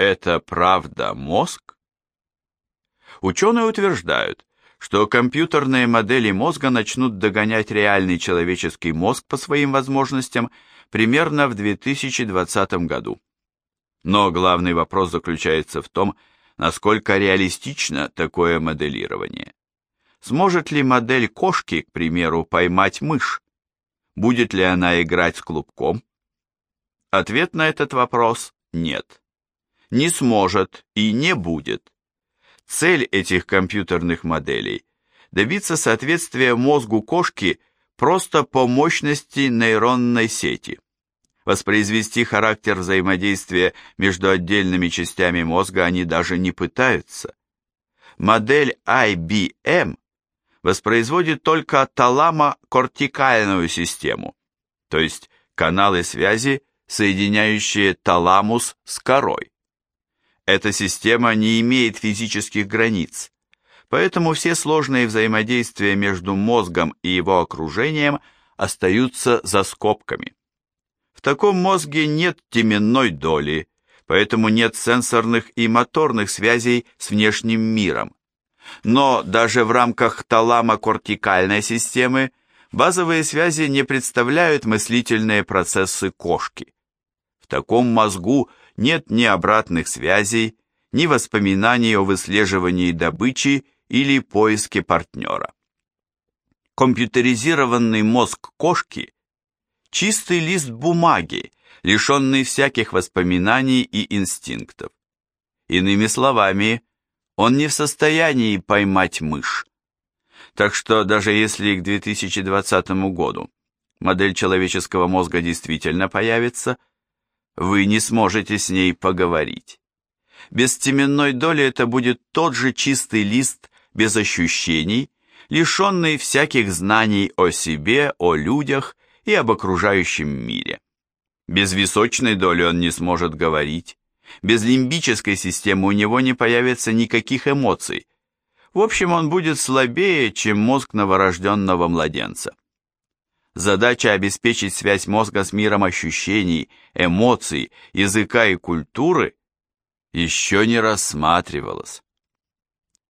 это правда мозг? Ученые утверждают, что компьютерные модели мозга начнут догонять реальный человеческий мозг по своим возможностям примерно в 2020 году. Но главный вопрос заключается в том, насколько реалистично такое моделирование. Сможет ли модель кошки, к примеру, поймать мышь? Будет ли она играть с клубком? Ответ на этот вопрос – нет. Не сможет и не будет. Цель этих компьютерных моделей – добиться соответствия мозгу кошки просто по мощности нейронной сети. Воспроизвести характер взаимодействия между отдельными частями мозга они даже не пытаются. Модель IBM воспроизводит только таламо-кортикальную систему, то есть каналы связи, соединяющие таламус с корой. Эта система не имеет физических границ, поэтому все сложные взаимодействия между мозгом и его окружением остаются за скобками. В таком мозге нет теменной доли, поэтому нет сенсорных и моторных связей с внешним миром. Но даже в рамках таламо-кортикальной системы базовые связи не представляют мыслительные процессы кошки. Таком мозгу нет ни обратных связей, ни воспоминаний о выслеживании добычи или поиске партнера. Компьютеризированный мозг кошки – чистый лист бумаги, лишенный всяких воспоминаний и инстинктов. Иными словами, он не в состоянии поймать мышь. Так что даже если к 2020 году модель человеческого мозга действительно появится – вы не сможете с ней поговорить. Без теменной доли это будет тот же чистый лист без ощущений, лишенный всяких знаний о себе, о людях и об окружающем мире. Без височной доли он не сможет говорить, без лимбической системы у него не появится никаких эмоций. В общем, он будет слабее, чем мозг новорожденного младенца. Задача обеспечить связь мозга с миром ощущений, эмоций, языка и культуры еще не рассматривалась.